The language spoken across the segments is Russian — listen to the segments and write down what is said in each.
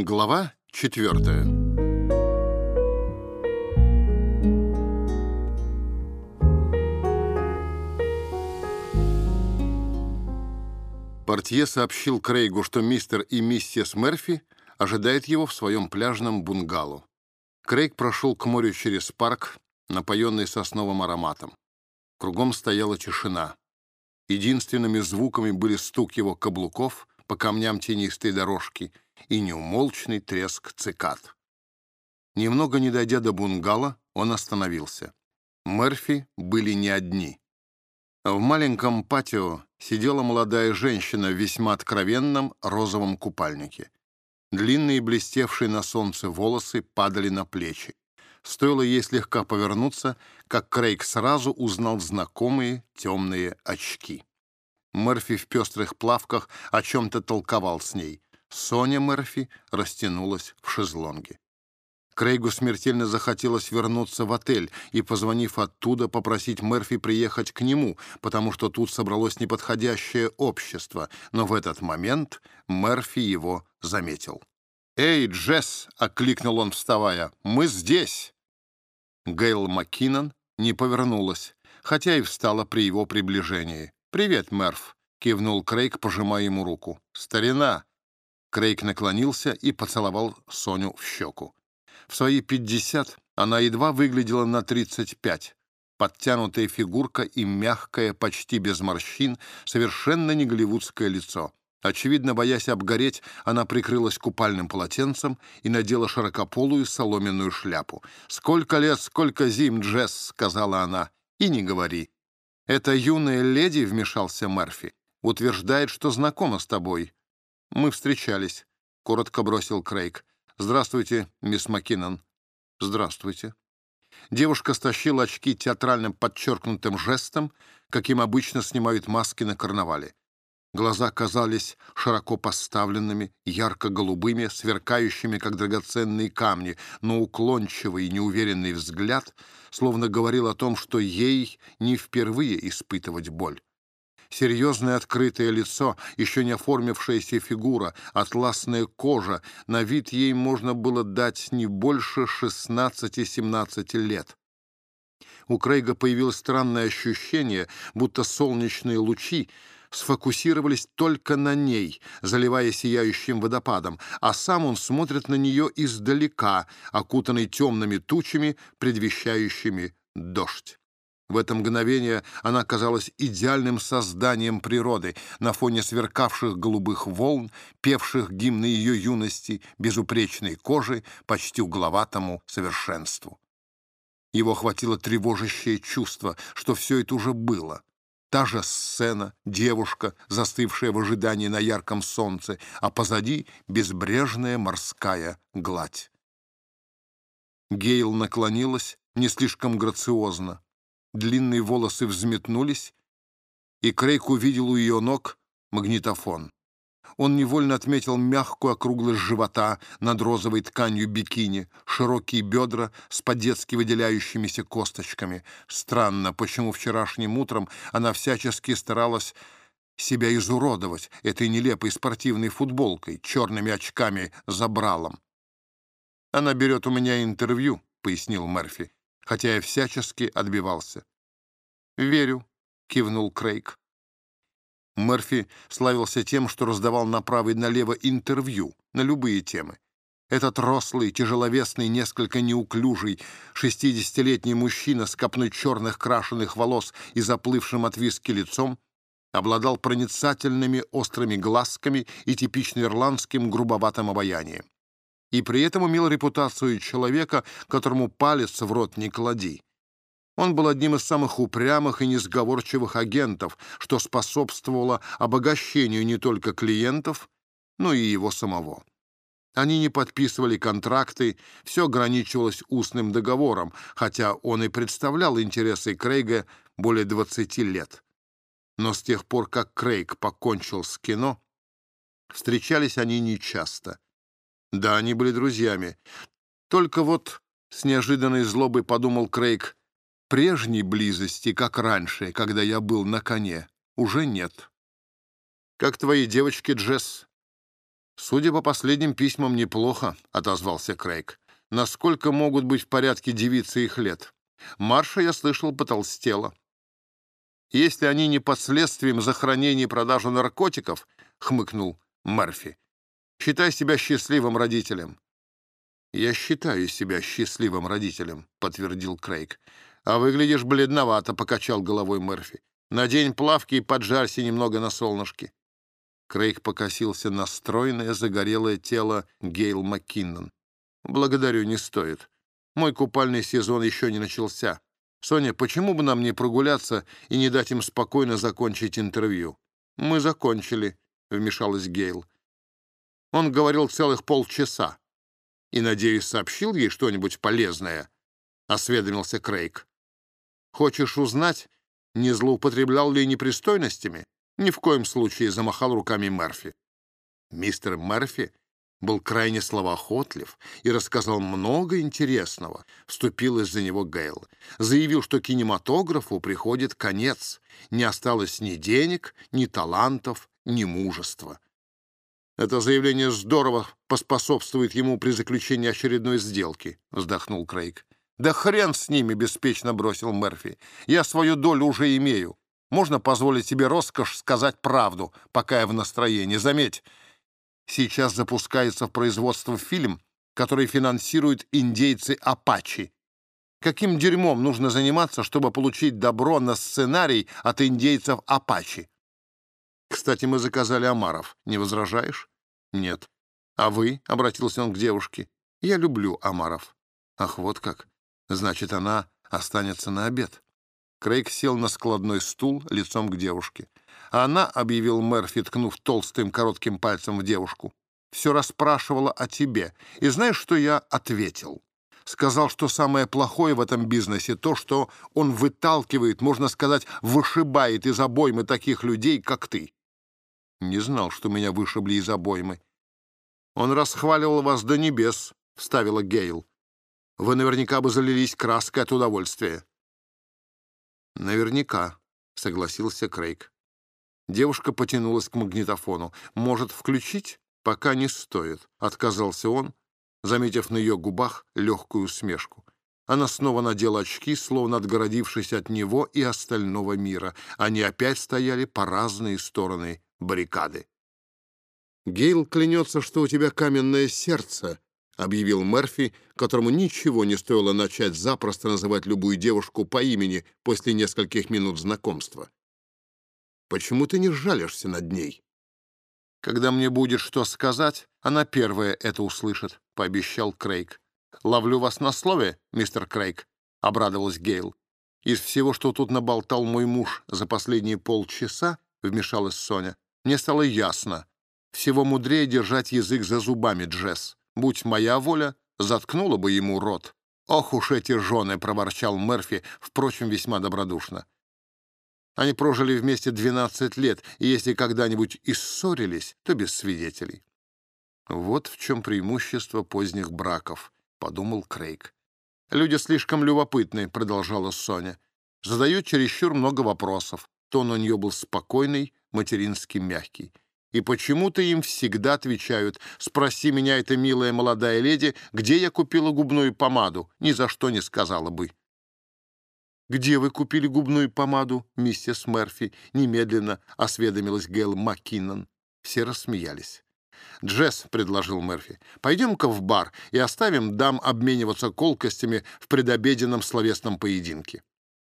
Глава четвертая. Портье сообщил Крейгу, что мистер и миссис Мерфи ожидают его в своем пляжном бунгало. Крейг прошел к морю через парк, напоенный сосновым ароматом. Кругом стояла тишина. Единственными звуками были стук его каблуков по камням тенистой дорожки и неумолчный треск цикад. Немного не дойдя до бунгало, он остановился. Мерфи были не одни. В маленьком патио сидела молодая женщина в весьма откровенном розовом купальнике. Длинные блестевшие на солнце волосы падали на плечи. Стоило ей слегка повернуться, как Крейг сразу узнал знакомые темные очки. Мерфи в пестрых плавках о чем-то толковал с ней. Соня Мерфи растянулась в шезлонге. Крейгу смертельно захотелось вернуться в отель и, позвонив оттуда, попросить Мерфи приехать к нему, потому что тут собралось неподходящее общество, но в этот момент Мерфи его заметил. «Эй, Джесс!» — окликнул он, вставая. «Мы здесь!» Гейл Маккинон не повернулась, хотя и встала при его приближении. «Привет, Мерф!» — кивнул Крейг, пожимая ему руку. «Старина!» Крейг наклонился и поцеловал Соню в щеку. В свои пятьдесят она едва выглядела на тридцать пять. Подтянутая фигурка и мягкое, почти без морщин, совершенно не голливудское лицо. Очевидно, боясь обгореть, она прикрылась купальным полотенцем и надела широкополую соломенную шляпу. «Сколько лет, сколько зим, Джесс!» — сказала она. «И не говори». «Эта юная леди», — вмешался Мерфи, — «утверждает, что знакома с тобой». «Мы встречались», — коротко бросил Крейг. «Здравствуйте, мисс Маккинон». «Здравствуйте». Девушка стащила очки театральным подчеркнутым жестом, каким обычно снимают маски на карнавале. Глаза казались широко поставленными, ярко-голубыми, сверкающими, как драгоценные камни, но уклончивый и неуверенный взгляд словно говорил о том, что ей не впервые испытывать боль. Серьезное открытое лицо, еще не оформившаяся фигура, атласная кожа, на вид ей можно было дать не больше 16-17 лет. У Крейга появилось странное ощущение, будто солнечные лучи сфокусировались только на ней, заливая сияющим водопадом, а сам он смотрит на нее издалека, окутанный темными тучами, предвещающими дождь. В это мгновение она казалась идеальным созданием природы на фоне сверкавших голубых волн, певших гимны ее юности, безупречной кожи, почти угловатому совершенству. Его хватило тревожащее чувство, что все это уже было. Та же сцена, девушка, застывшая в ожидании на ярком солнце, а позади безбрежная морская гладь. Гейл наклонилась не слишком грациозно, длинные волосы взметнулись, и Крейг увидел у ее ног магнитофон. Он невольно отметил мягкую округлость живота над розовой тканью бикини, широкие бедра с по-детски выделяющимися косточками. Странно, почему вчерашним утром она всячески старалась себя изуродовать этой нелепой спортивной футболкой, черными очками забралом. «Она берет у меня интервью», — пояснил Мерфи хотя я всячески отбивался. «Верю», — кивнул Крейг. Мерфи славился тем, что раздавал направо и налево интервью на любые темы. Этот рослый, тяжеловесный, несколько неуклюжий, шестидесятилетний мужчина с копной черных крашеных волос и заплывшим от виски лицом обладал проницательными острыми глазками и типично ирландским грубоватым обаянием и при этом имел репутацию человека, которому палец в рот не клади. Он был одним из самых упрямых и несговорчивых агентов, что способствовало обогащению не только клиентов, но и его самого. Они не подписывали контракты, все ограничивалось устным договором, хотя он и представлял интересы Крейга более 20 лет. Но с тех пор, как Крейг покончил с кино, встречались они нечасто — да, они были друзьями. Только вот с неожиданной злобой подумал Крейг, прежней близости, как раньше, когда я был на коне, уже нет. «Как твои девочки, Джесс?» «Судя по последним письмам, неплохо», — отозвался Крейг. «Насколько могут быть в порядке девицы их лет? Марша, я слышал, потолстела». «Если они не под следствием за хранение и продажу наркотиков», — хмыкнул Мерфи, — «считай себя счастливым родителем». «Я считаю себя счастливым родителем», — подтвердил Крейг. «А выглядишь бледновато», — покачал головой Мерфи. «Надень плавки и поджарься немного на солнышке». Крейг покосился на стройное, загорелое тело Гейл Маккиннон. «Благодарю, не стоит. Мой купальный сезон еще не начался. Соня, почему бы нам не прогуляться и не дать им спокойно закончить интервью?» «Мы закончили», — вмешалась Гейл. Он говорил целых полчаса. «И, надеюсь, сообщил ей что-нибудь полезное?» — осведомился Крейг. «Хочешь узнать, не злоупотреблял ли непристойностями?» Ни в коем случае замахал руками Мерфи. Мистер Мерфи был крайне словоохотлив и рассказал много интересного. Вступил из-за него Гейл. Заявил, что кинематографу приходит конец. Не осталось ни денег, ни талантов, ни мужества. «Это заявление здорово поспособствует ему при заключении очередной сделки», — вздохнул Крейг. «Да хрен с ними!» — беспечно бросил Мерфи. «Я свою долю уже имею. Можно позволить себе роскошь сказать правду, пока я в настроении. Заметь, сейчас запускается в производство фильм, который финансируют индейцы Апачи. Каким дерьмом нужно заниматься, чтобы получить добро на сценарий от индейцев Апачи? Кстати, мы заказали омаров. Не возражаешь? Нет. А вы? — обратился он к девушке. Я люблю омаров. Ах, вот как. Значит, она останется на обед. Крейг сел на складной стул лицом к девушке. А она, — объявил Мерфи, ткнув толстым коротким пальцем в девушку, — все расспрашивала о тебе. И знаешь, что я ответил? Сказал, что самое плохое в этом бизнесе то, что он выталкивает, можно сказать, вышибает из обоймы таких людей, как ты. Не знал, что меня вышибли из обоймы. Он расхваливал вас до небес, — вставила Гейл. Вы наверняка бы залились краской от удовольствия. «Наверняка», — согласился Крейг. Девушка потянулась к магнитофону. «Может, включить?» «Пока не стоит», — отказался он, заметив на ее губах легкую усмешку. Она снова надела очки, словно отгородившись от него и остального мира. Они опять стояли по разные стороны баррикады. «Гейл клянется, что у тебя каменное сердце», объявил Мерфи, которому ничего не стоило начать запросто называть любую девушку по имени после нескольких минут знакомства. «Почему ты не жалишься над ней?» «Когда мне будет что сказать, она первая это услышит», — пообещал Крейг. «Ловлю вас на слове, мистер Крейг», — обрадовалась Гейл. «Из всего, что тут наболтал мой муж за последние полчаса», — вмешалась Соня, — «мне стало ясно. Всего мудрее держать язык за зубами, Джесс. Будь моя воля, заткнула бы ему рот. «Ох уж эти жены!» — проворчал Мерфи, впрочем, весьма добродушно. Они прожили вместе 12 лет, и если когда-нибудь и ссорились, то без свидетелей. «Вот в чем преимущество поздних браков», — подумал Крейг. «Люди слишком любопытны», — продолжала Соня. «Задают чересчур много вопросов». Тон у нее был спокойный, матерински мягкий. И почему-то им всегда отвечают «Спроси меня, эта милая молодая леди, где я купила губную помаду?» Ни за что не сказала бы. «Где вы купили губную помаду, миссис Мерфи?» Немедленно осведомилась Гейл Маккиннон. Все рассмеялись. «Джесс», — предложил Мерфи, — «пойдем-ка в бар и оставим дам обмениваться колкостями в предобеденном словесном поединке».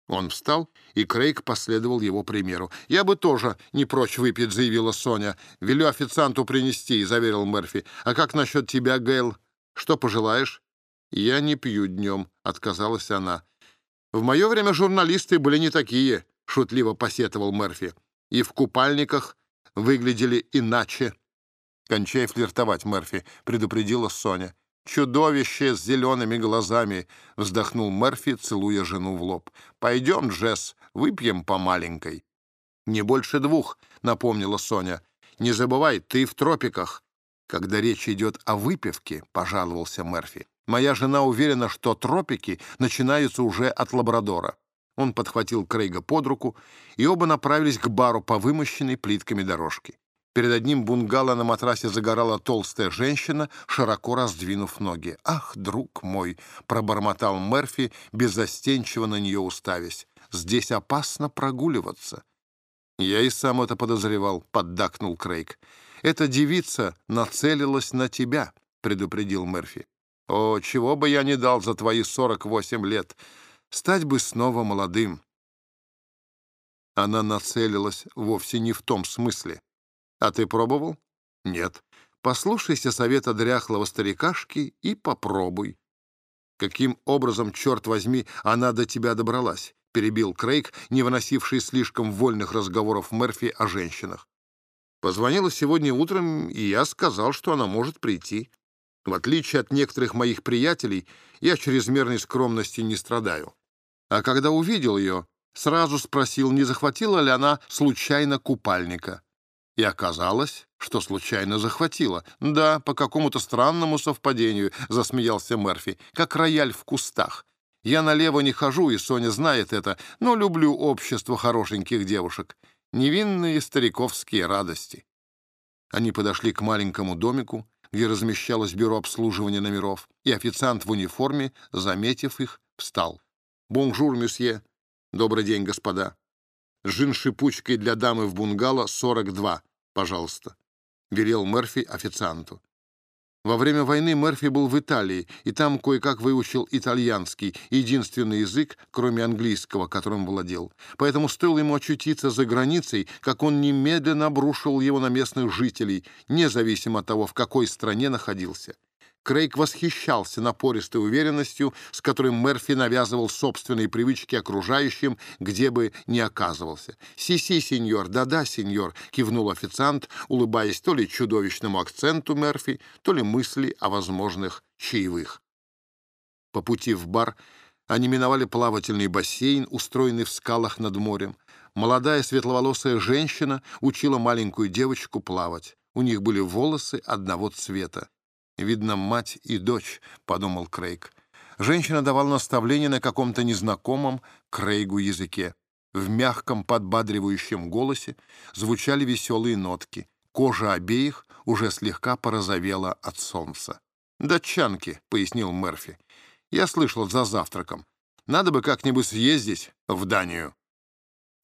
Он встал, и Крейг последовал его примеру. «Я бы тоже не прочь выпить», — заявила Соня. «Велю официанту принести», — заверил Мерфи. «А как насчет тебя, Гейл? Что пожелаешь?» «Я не пью днем», — отказалась она. «В мое время журналисты были не такие», — шутливо посетовал Мерфи. «И в купальниках выглядели иначе». «Кончай флиртовать, Мерфи», — предупредила Соня. «Чудовище с зелеными глазами!» — вздохнул Мерфи, целуя жену в лоб. «Пойдем, Джесс, выпьем по маленькой». «Не больше двух», — напомнила Соня. «Не забывай, ты в тропиках». «Когда речь идет о выпивке», — пожаловался Мерфи, «моя жена уверена, что тропики начинаются уже от Лабрадора». Он подхватил Крейга под руку, и оба направились к бару по вымощенной плитками дорожке. Перед одним бунгало на матрасе загорала толстая женщина, широко раздвинув ноги. «Ах, друг мой!» — пробормотал Мерфи, беззастенчиво на нее уставясь. «Здесь опасно прогуливаться». «Я и сам это подозревал», — поддакнул Крейг. «Эта девица нацелилась на тебя», — предупредил Мерфи. «О, чего бы я не дал за твои 48 лет! Стать бы снова молодым!» Она нацелилась вовсе не в том смысле. А ты пробовал? Нет. Послушайся совета дряхлого старикашки и попробуй. Каким образом, черт возьми, она до тебя добралась? Перебил Крейг, не выносивший слишком вольных разговоров Мерфи о женщинах. Позвонила сегодня утром, и я сказал, что она может прийти. В отличие от некоторых моих приятелей, я чрезмерной скромности не страдаю. А когда увидел ее, сразу спросил, не захватила ли она случайно купальника. И оказалось, что случайно захватила. Да, по какому-то странному совпадению, засмеялся Мерфи, как рояль в кустах. Я налево не хожу, и Соня знает это, но люблю общество хорошеньких девушек. Невинные стариковские радости. Они подошли к маленькому домику, где размещалось бюро обслуживания номеров, и официант в униформе, заметив их, встал. «Bonjour, messieurs!» «Добрый день, господа!» «Джин с шипучкой для дамы в бунгало 42 пожалуйста», — велел Мерфи официанту. Во время войны Мерфи был в Италии, и там кое-как выучил итальянский, единственный язык, кроме английского, которым владел. Поэтому стоило ему очутиться за границей, как он немедленно обрушил его на местных жителей, независимо от того, в какой стране находился. Крейг восхищался напористой уверенностью, с которой Мерфи навязывал собственные привычки окружающим, где бы ни оказывался. «Си-си, сеньор, да-да, сеньор», — кивнул официант, улыбаясь то ли чудовищному акценту Мерфи, то ли мысли о возможных чаевых. По пути в бар они миновали плавательный бассейн, устроенный в скалах над морем. Молодая светловолосая женщина учила маленькую девочку плавать. У них были волосы одного цвета. «Видно, мать и дочь», — подумал Крейг. Женщина давала наставление на каком-то незнакомом Крейгу языке. В мягком подбадривающем голосе звучали веселые нотки. Кожа обеих уже слегка порозовела от солнца. «Датчанки», — пояснил Мерфи. «Я слышал за завтраком. Надо бы как-нибудь съездить в Данию».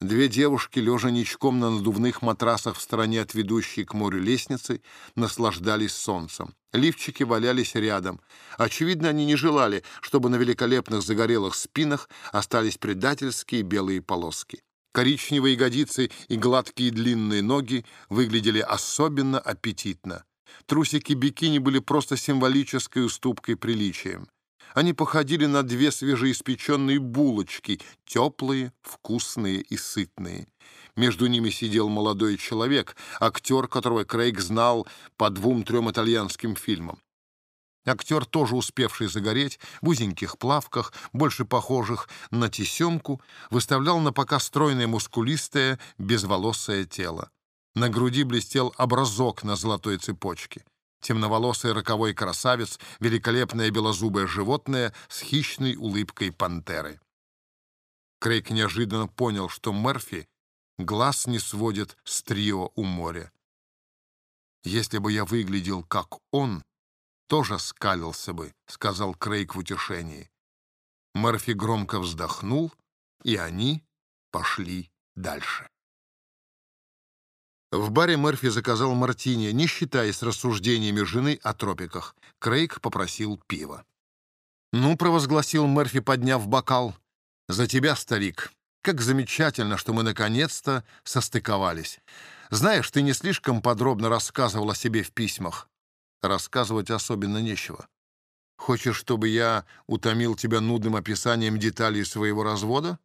Две девушки, лежа ничком на надувных матрасах в стороне от ведущей к морю лестницы, наслаждались солнцем. Лифчики валялись рядом. Очевидно, они не желали, чтобы на великолепных загорелых спинах остались предательские белые полоски. Коричневые ягодицы и гладкие длинные ноги выглядели особенно аппетитно. Трусики бикини были просто символической уступкой приличиям. Они походили на две свежеиспеченные булочки, теплые, вкусные и сытные. Между ними сидел молодой человек, актер, которого Крейг знал по двум-трем итальянским фильмам. Актер, тоже успевший загореть, в узеньких плавках, больше похожих на тесемку, выставлял на пока стройное мускулистое, безволосое тело. На груди блестел образок на золотой цепочке темноволосый роковой красавец, великолепное белозубое животное с хищной улыбкой пантеры. Крейг неожиданно понял, что Мерфи глаз не сводит с трио у моря. «Если бы я выглядел как он, тоже скалился бы», — сказал Крейг в утешении. Мерфи громко вздохнул, и они пошли дальше. В баре Мерфи заказал мартини, не считаясь рассуждениями жены о тропиках. Крейг попросил пива. «Ну», — провозгласил Мерфи, подняв бокал, — «за тебя, старик. Как замечательно, что мы наконец-то состыковались. Знаешь, ты не слишком подробно рассказывал о себе в письмах. Рассказывать особенно нечего. Хочешь, чтобы я утомил тебя нудным описанием деталей своего развода?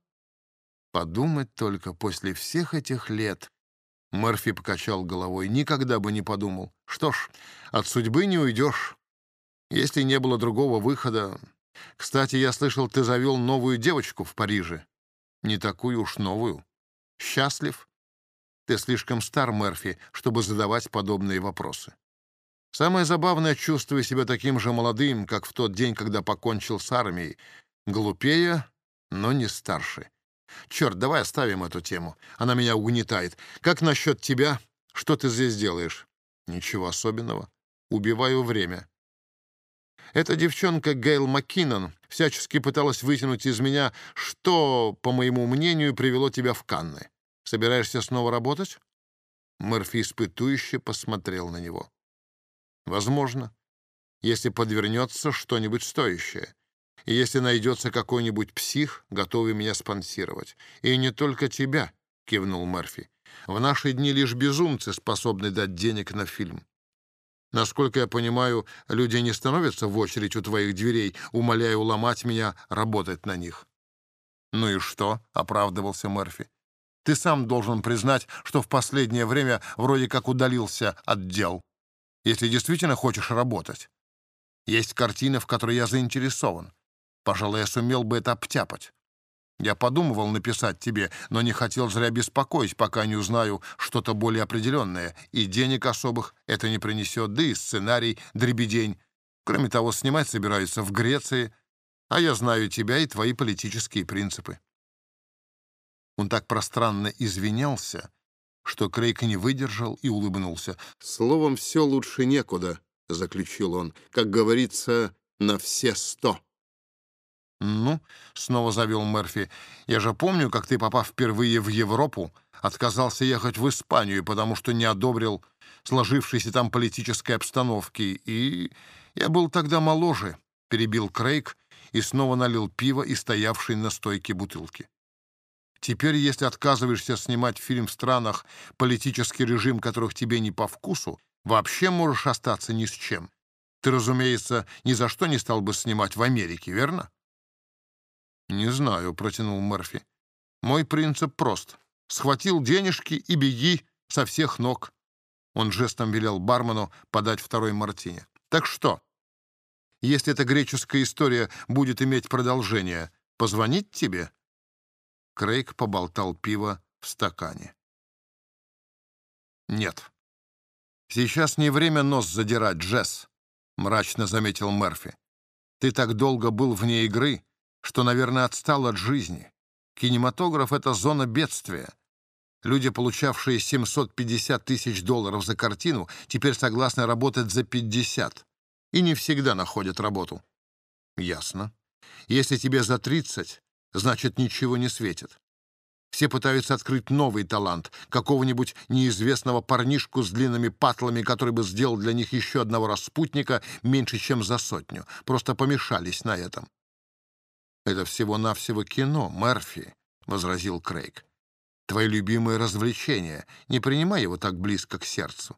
Подумать только после всех этих лет Мерфи покачал головой. Никогда бы не подумал. Что ж, от судьбы не уйдешь. Если не было другого выхода... Кстати, я слышал, ты завел новую девочку в Париже. Не такую уж новую. Счастлив? Ты слишком стар, Мерфи, чтобы задавать подобные вопросы. Самое забавное, чувствую себя таким же молодым, как в тот день, когда покончил с армией. Глупее, но не старше. Черт, давай оставим эту тему. Она меня угнетает. Как насчет тебя? Что ты здесь делаешь?» «Ничего особенного. Убиваю время». Эта девчонка Гейл Маккинон всячески пыталась вытянуть из меня, что, по моему мнению, привело тебя в Канны. Собираешься снова работать?» Мерфи испытующе посмотрел на него. «Возможно, если подвернется что-нибудь стоящее. И если найдется какой-нибудь псих, готовый меня спонсировать. И не только тебя», — кивнул Мерфи. «В наши дни лишь безумцы способны дать денег на фильм. Насколько я понимаю, люди не становятся в очередь у твоих дверей, умоляя уломать меня работать на них». «Ну и что?» — оправдывался Мерфи. «Ты сам должен признать, что в последнее время вроде как удалился от дел, если действительно хочешь работать. Есть картины, в которой я заинтересован. Пожалуй, я сумел бы это обтяпать. Я подумывал написать тебе, но не хотел зря беспокоить, пока не узнаю что-то более определенное. И денег особых это не принесет, да и сценарий дребедень. Кроме того, снимать собираются в Греции, а я знаю тебя и твои политические принципы. Он так пространно извинялся, что Крейг не выдержал и улыбнулся. «Словом, все лучше некуда», — заключил он. «Как говорится, на все сто». «Ну», — снова завел Мерфи, — «я же помню, как ты, попав впервые в Европу, отказался ехать в Испанию, потому что не одобрил сложившейся там политической обстановки, и я был тогда моложе», — перебил Крейг и снова налил пиво и стоявшей на стойке бутылки. «Теперь, если отказываешься снимать фильм в странах, политический режим которых тебе не по вкусу, вообще можешь остаться ни с чем. Ты, разумеется, ни за что не стал бы снимать в Америке, верно?» «Не знаю», — протянул Мерфи. «Мой принцип прост. Схватил денежки и беги со всех ног». Он жестом велел бармену подать второй мартини. «Так что, если эта греческая история будет иметь продолжение, позвонить тебе?» Крейг поболтал пиво в стакане. «Нет. Сейчас не время нос задирать, Джесс», — мрачно заметил Мерфи. «Ты так долго был вне игры, что, наверное, отстал от жизни. Кинематограф — это зона бедствия. Люди, получавшие 750 тысяч долларов за картину, теперь согласны работать за 50 и не всегда находят работу. Ясно. Если тебе за 30, значит, ничего не светит. Все пытаются открыть новый талант, какого-нибудь неизвестного парнишку с длинными патлами, который бы сделал для них еще одного распутника меньше, чем за сотню. Просто помешались на этом. «Это всего-навсего кино, Мерфи», — возразил Крейг. «Твое любимое развлечение. Не принимай его так близко к сердцу».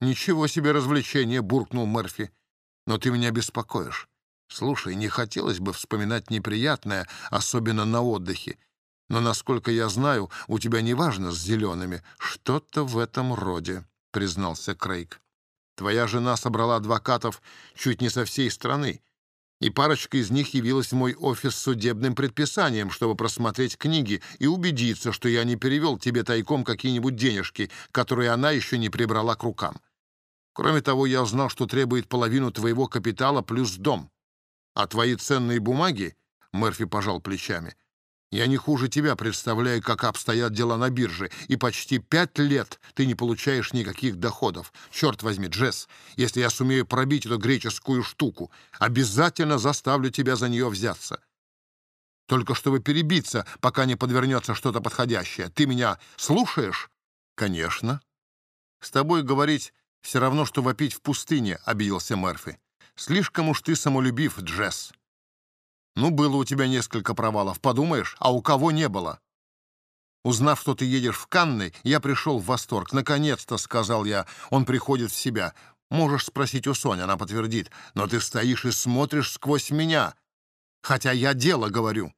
«Ничего себе развлечение», — буркнул Мерфи. «Но ты меня беспокоишь. Слушай, не хотелось бы вспоминать неприятное, особенно на отдыхе. Но, насколько я знаю, у тебя неважно с зелеными. Что-то в этом роде», — признался Крейг. «Твоя жена собрала адвокатов чуть не со всей страны и парочка из них явилась в мой офис с судебным предписанием, чтобы просмотреть книги и убедиться, что я не перевел тебе тайком какие-нибудь денежки, которые она еще не прибрала к рукам. Кроме того, я узнал, что требует половину твоего капитала плюс дом. А твои ценные бумаги, — Мерфи пожал плечами, я не хуже тебя представляю, как обстоят дела на бирже, и почти пять лет ты не получаешь никаких доходов. Черт возьми, Джесс, если я сумею пробить эту греческую штуку, обязательно заставлю тебя за нее взяться. Только чтобы перебиться, пока не подвернется что-то подходящее. Ты меня слушаешь? Конечно. С тобой говорить все равно, что вопить в пустыне, — обиделся Мерфи. Слишком уж ты самолюбив, Джесс. Ну, было у тебя несколько провалов, подумаешь, а у кого не было? Узнав, что ты едешь в Канны, я пришел в восторг. Наконец-то, — сказал я, — он приходит в себя. Можешь спросить у Сони, она подтвердит. Но ты стоишь и смотришь сквозь меня, хотя я дело говорю.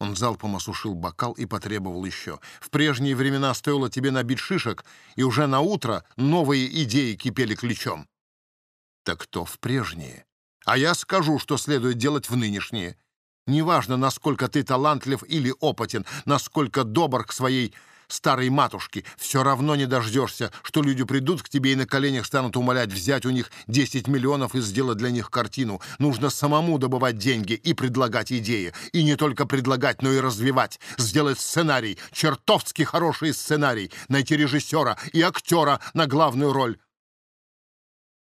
Он залпом осушил бокал и потребовал еще. В прежние времена стоило тебе набить шишек, и уже на утро новые идеи кипели ключом. Так кто в прежние? А я скажу, что следует делать в нынешние. Неважно, насколько ты талантлив или опытен, насколько добр к своей старой матушки. Все равно не дождешься, что люди придут к тебе и на коленях станут умолять взять у них 10 миллионов и сделать для них картину. Нужно самому добывать деньги и предлагать идеи. И не только предлагать, но и развивать. Сделать сценарий, чертовски хороший сценарий. Найти режиссера и актера на главную роль.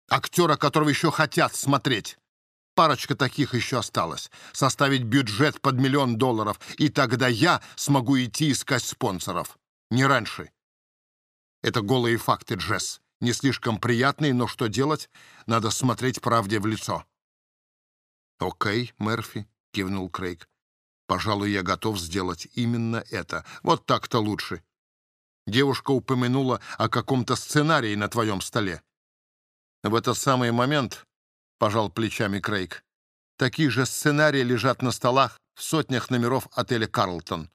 Актера, которого еще хотят смотреть. Парочка таких еще осталось. Составить бюджет под миллион долларов, и тогда я смогу идти искать спонсоров. Не раньше. Это голые факты, Джесс. Не слишком приятные, но что делать? Надо смотреть правде в лицо. «Окей, Мерфи», — кивнул Крейг. «Пожалуй, я готов сделать именно это. Вот так-то лучше». Девушка упомянула о каком-то сценарии на твоем столе. В этот самый момент — пожал плечами Крейг. «Такие же сценарии лежат на столах в сотнях номеров отеля «Карлтон».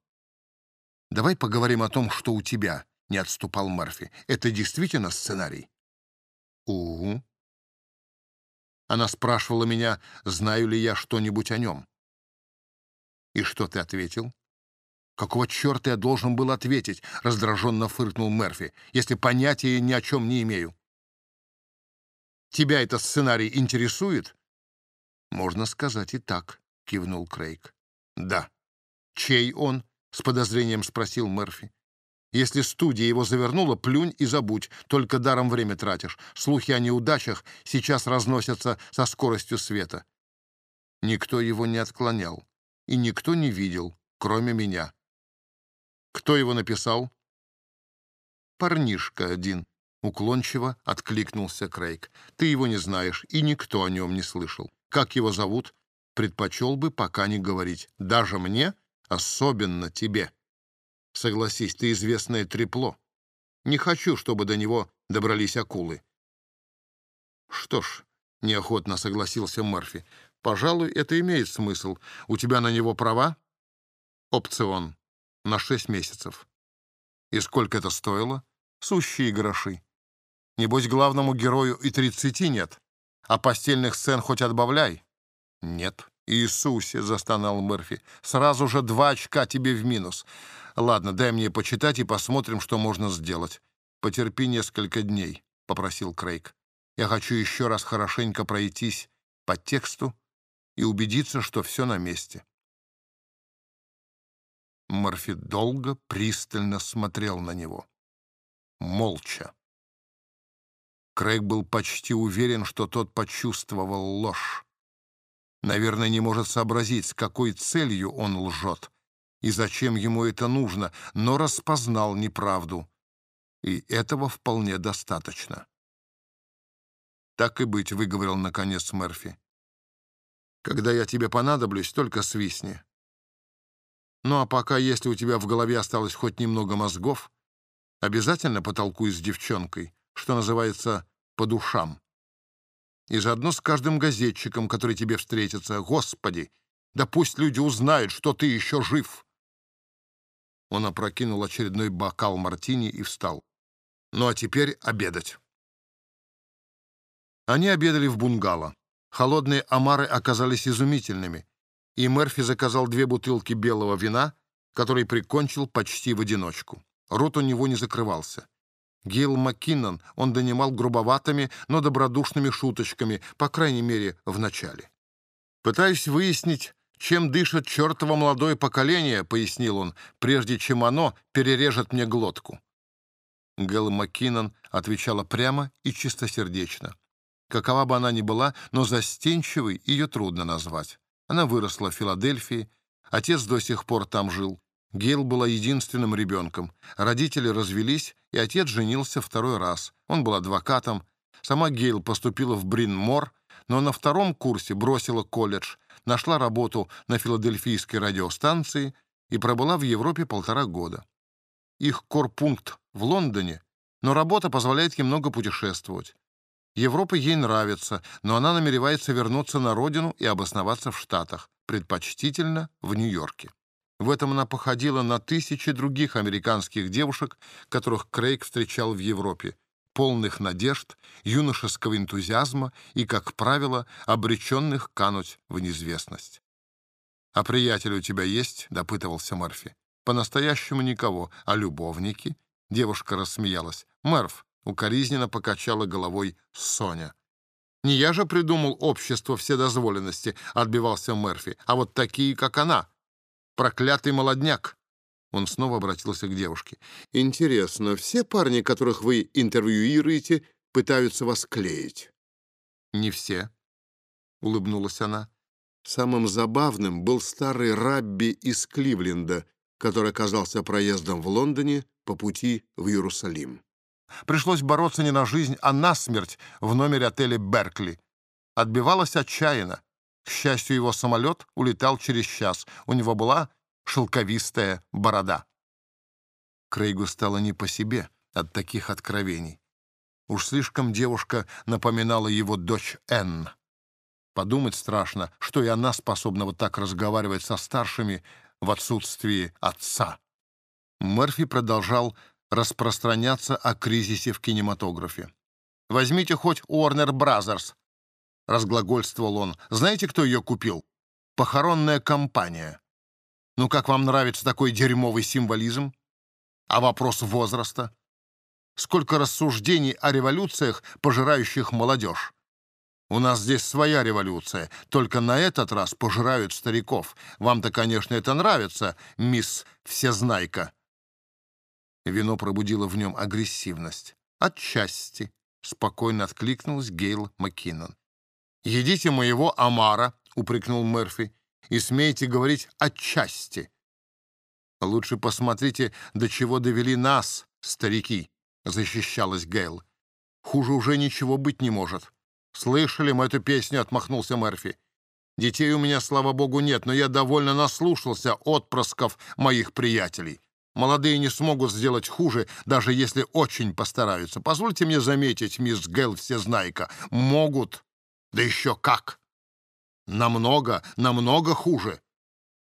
«Давай поговорим о том, что у тебя», — не отступал Мерфи. «Это действительно сценарий?» «Угу». Она спрашивала меня, знаю ли я что-нибудь о нем. «И что ты ответил?» «Какого черта я должен был ответить?» — раздраженно фыркнул Мерфи, «если понятия ни о чем не имею». Тебя этот сценарий интересует?» «Можно сказать и так», — кивнул Крейг. «Да». «Чей он?» — с подозрением спросил Мерфи. «Если студия его завернула, плюнь и забудь, только даром время тратишь. Слухи о неудачах сейчас разносятся со скоростью света». Никто его не отклонял, и никто не видел, кроме меня. «Кто его написал?» «Парнишка один», Уклончиво откликнулся Крейг. «Ты его не знаешь, и никто о нем не слышал. Как его зовут? Предпочел бы пока не говорить. Даже мне, особенно тебе. Согласись, ты известное трепло. Не хочу, чтобы до него добрались акулы». «Что ж», — неохотно согласился Мерфи, — «пожалуй, это имеет смысл. У тебя на него права?» «Опцион. На шесть месяцев». «И сколько это стоило?» «Сущие гроши». Небось, главному герою и тридцати нет. А постельных сцен хоть отбавляй. Нет. Иисусе, застонал Мерфи. Сразу же два очка тебе в минус. Ладно, дай мне почитать и посмотрим, что можно сделать. Потерпи несколько дней, попросил Крейг. Я хочу еще раз хорошенько пройтись по тексту и убедиться, что все на месте. Мерфи долго, пристально смотрел на него. Молча. Крейг был почти уверен, что тот почувствовал ложь. Наверное, не может сообразить, с какой целью он лжет и зачем ему это нужно, но распознал неправду. И этого вполне достаточно. «Так и быть», — выговорил наконец Мерфи. «Когда я тебе понадоблюсь, только свистни. Ну а пока, если у тебя в голове осталось хоть немного мозгов, обязательно потолкуй с девчонкой, что называется, по душам. И заодно с каждым газетчиком, который тебе встретится. Господи, да пусть люди узнают, что ты еще жив!» Он опрокинул очередной бокал мартини и встал. «Ну а теперь обедать». Они обедали в бунгало. Холодные омары оказались изумительными, и Мерфи заказал две бутылки белого вина, который прикончил почти в одиночку. Рот у него не закрывался. Гейл Маккиннон он донимал грубоватыми, но добродушными шуточками, по крайней мере, в начале. «Пытаюсь выяснить, чем дышит чертово молодое поколение», — пояснил он, «прежде чем оно перережет мне глотку». Гейл Маккиннон отвечала прямо и чистосердечно. Какова бы она ни была, но застенчивой ее трудно назвать. Она выросла в Филадельфии, отец до сих пор там жил. Гейл была единственным ребенком. Родители развелись, и отец женился второй раз. Он был адвокатом. Сама Гейл поступила в Брин-Мор, но на втором курсе бросила колледж, нашла работу на филадельфийской радиостанции и пробыла в Европе полтора года. Их корпункт в Лондоне, но работа позволяет ей много путешествовать. Европа ей нравится, но она намеревается вернуться на родину и обосноваться в Штатах, предпочтительно в Нью-Йорке. В этом она походила на тысячи других американских девушек, которых Крейг встречал в Европе, полных надежд, юношеского энтузиазма и, как правило, обреченных кануть в неизвестность. «А приятель у тебя есть?» — допытывался Мерфи. По-настоящему никого. А любовники? Девушка рассмеялась. Мерф укоризненно покачала головой Соня. «Не я же придумал общество вседозволенности», — отбивался Мерфи, «а вот такие, как она. Проклятый молодняк». Он снова обратился к девушке. «Интересно, все парни, которых вы интервьюируете, пытаются вас клеить?» «Не все», — улыбнулась она. Самым забавным был старый Рабби из Кливленда, который оказался проездом в Лондоне по пути в Иерусалим. Пришлось бороться не на жизнь, а на смерть в номере отеля «Беркли». Отбивалась отчаянно. К счастью, его самолет улетал через час. У него была шелковистая борода. Крейгу стало не по себе от таких откровений. Уж слишком девушка напоминала его дочь Энн. Подумать страшно, что и она способна вот так разговаривать со старшими в отсутствии отца. Мерфи продолжал распространяться о кризисе в кинематографе. «Возьмите хоть Warner Brothers», — разглагольствовал он. «Знаете, кто ее купил? Похоронная компания. Ну, как вам нравится такой дерьмовый символизм? А вопрос возраста? Сколько рассуждений о революциях, пожирающих молодежь? У нас здесь своя революция, только на этот раз пожирают стариков. Вам-то, конечно, это нравится, мисс Всезнайка». Вино пробудило в нем агрессивность. «Отчасти», — спокойно откликнулась Гейл Маккинон. «Едите моего омара», — упрекнул Мерфи, «и смейте говорить «отчасти». «Лучше посмотрите, до чего довели нас, старики», — защищалась Гейл. «Хуже уже ничего быть не может». «Слышали мы эту песню?» — отмахнулся Мерфи. «Детей у меня, слава богу, нет, но я довольно наслушался отпрысков моих приятелей. Молодые не смогут сделать хуже, даже если очень постараются. Позвольте мне заметить, мисс Гейл Всезнайка, могут, да еще как. Намного, намного хуже.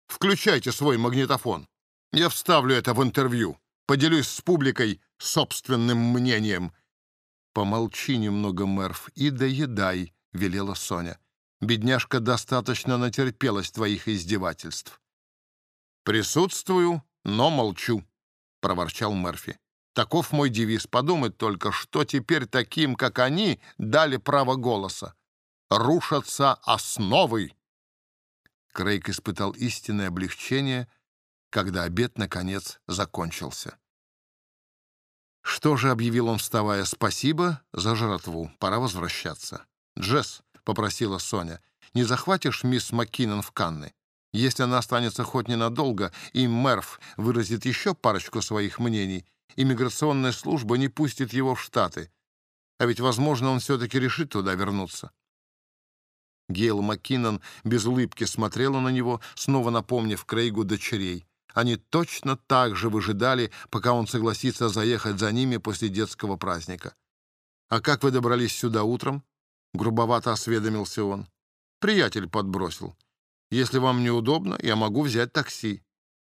Включайте свой магнитофон. Я вставлю это в интервью. Поделюсь с публикой собственным мнением. «Помолчи немного, Мерф, и доедай», — велела Соня. «Бедняжка достаточно натерпелась твоих издевательств». «Присутствую, но молчу», — проворчал Мерфи. «Таков мой девиз. Подумать только, что теперь таким, как они, дали право голоса. Рушатся основы». Крейг испытал истинное облегчение, когда обед, наконец, закончился. «Что же», — объявил он, вставая, — «спасибо за жратву. Пора возвращаться». «Джесс», — попросила Соня, — «не захватишь мисс Маккинон в Канны? Если она останется хоть ненадолго, и Мерф выразит еще парочку своих мнений, иммиграционная служба не пустит его в Штаты. А ведь, возможно, он все-таки решит туда вернуться». Гейл Маккинон без улыбки смотрела на него, снова напомнив Крейгу дочерей. Они точно так же выжидали, пока он согласится заехать за ними после детского праздника. «А как вы добрались сюда утром?» — грубовато осведомился он. «Приятель подбросил. Если вам неудобно, я могу взять такси.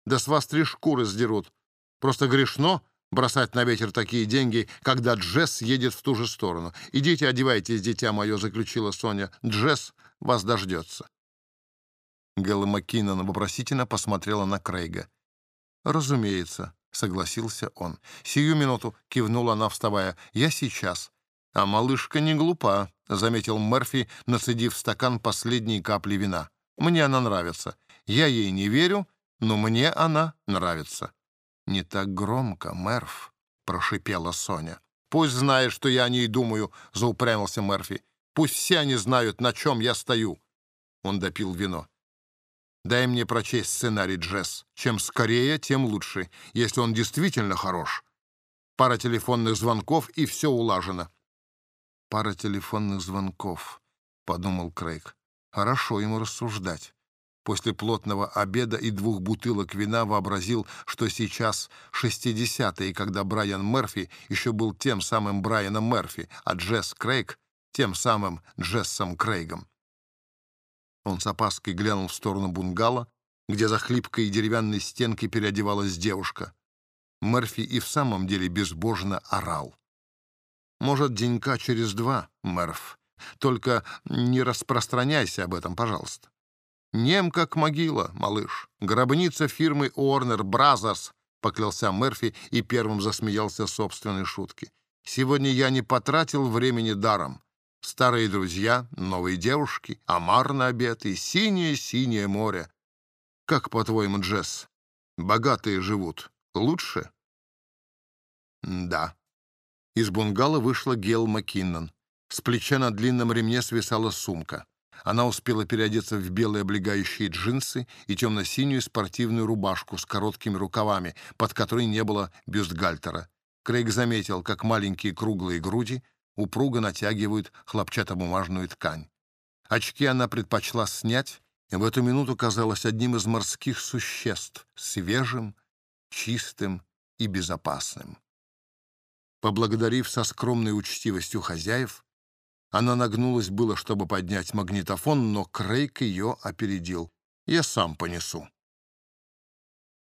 Да с вас три шкуры сдерут. Просто грешно бросать на ветер такие деньги, когда Джесс едет в ту же сторону. Идите, одевайтесь, дитя мое», — заключила Соня. «Джесс вас дождется». Гэлла Маккинон вопросительно посмотрела на Крейга. «Разумеется», — согласился он. «Сию минуту», — кивнула она, вставая. «Я сейчас». «А малышка не глупа», — заметил Мерфи, нацедив стакан последней капли вина. «Мне она нравится. Я ей не верю, но мне она нравится». «Не так громко, Мерф», — прошипела Соня. «Пусть знает, что я о ней думаю», — заупрямился Мерфи. «Пусть все они знают, на чем я стою». Он допил вино. Дай мне прочесть сценарий, Джесс. Чем скорее, тем лучше, если он действительно хорош. Пара телефонных звонков, и все улажено. Пара телефонных звонков, — подумал Крейг. Хорошо ему рассуждать. После плотного обеда и двух бутылок вина вообразил, что сейчас шестидесятые, когда Брайан Мерфи еще был тем самым Брайаном Мерфи, а Джесс Крейг — тем самым Джессом Крейгом. Он с опаской глянул в сторону бунгало, где за хлипкой деревянной стенкой переодевалась девушка. Мерфи и в самом деле безбожно орал. «Может, денька через два, Мерф. Только не распространяйся об этом, пожалуйста. «Нем как могила, малыш. Гробница фирмы Warner Brothers», — поклялся Мерфи и первым засмеялся собственной шутки. «Сегодня я не потратил времени даром. Старые друзья, новые девушки, омар на обед и синее-синее море. Как, по-твоему, Джесс, богатые живут лучше?» «Да». Из бунгало вышла Гел Маккиннон. С плеча на длинном ремне свисала сумка. Она успела переодеться в белые облегающие джинсы и темно-синюю спортивную рубашку с короткими рукавами, под которой не было бюстгальтера. Крейг заметил, как маленькие круглые груди упруго натягивают хлопчатобумажную ткань. Очки она предпочла снять, и в эту минуту казалась одним из морских существ, свежим, чистым и безопасным. Поблагодарив со скромной учтивостью хозяев, она нагнулась было, чтобы поднять магнитофон, но Крейг ее опередил. «Я сам понесу».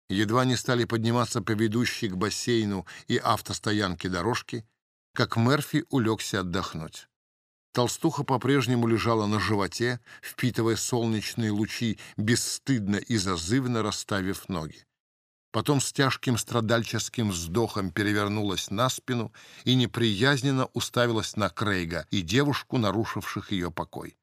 Едва не стали подниматься по ведущей к бассейну и автостоянке дорожки, как Мерфи улегся отдохнуть. Толстуха по-прежнему лежала на животе, впитывая солнечные лучи, бесстыдно и зазывно расставив ноги потом с тяжким страдальческим вздохом перевернулась на спину и неприязненно уставилась на Крейга и девушку, нарушивших ее покой.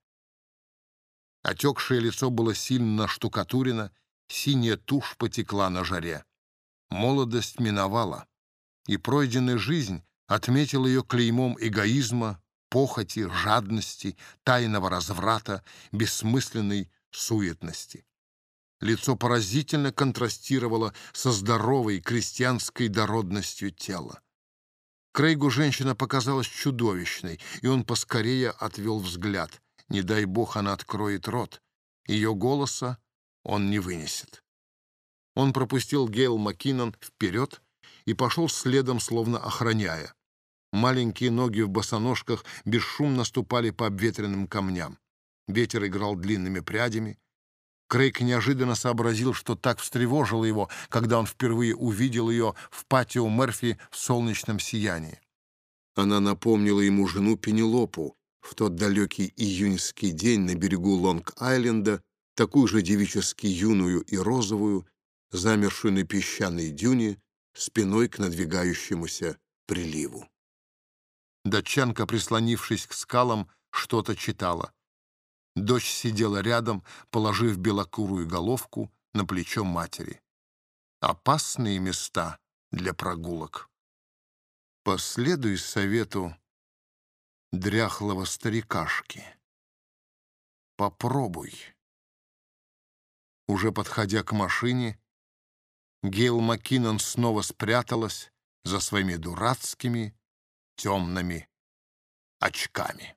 Отекшее лицо было сильно штукатурено, синяя тушь потекла на жаре. Молодость миновала, и пройденная жизнь отметила ее клеймом эгоизма, похоти, жадности, тайного разврата, бессмысленной суетности. Лицо поразительно контрастировало со здоровой крестьянской дородностью тела. Крейгу женщина показалась чудовищной, и он поскорее отвел взгляд. Не дай бог она откроет рот. Ее голоса он не вынесет. Он пропустил Гейл Маккинон вперед и пошел следом, словно охраняя. Маленькие ноги в босоножках бесшумно ступали по обветренным камням. Ветер играл длинными прядями, Крейг неожиданно сообразил, что так встревожило его, когда он впервые увидел ее в патио Мерфи в солнечном сиянии. Она напомнила ему жену Пенелопу в тот далекий июньский день на берегу Лонг-Айленда, такую же девически юную и розовую, замершую на песчаной дюне, спиной к надвигающемуся приливу. Датчанка, прислонившись к скалам, что-то читала. Дочь сидела рядом, положив белокурую головку на плечо матери. Опасные места для прогулок. Последуй совету дряхлого старикашки. Попробуй. Уже подходя к машине, Гейл Маккинон снова спряталась за своими дурацкими темными очками.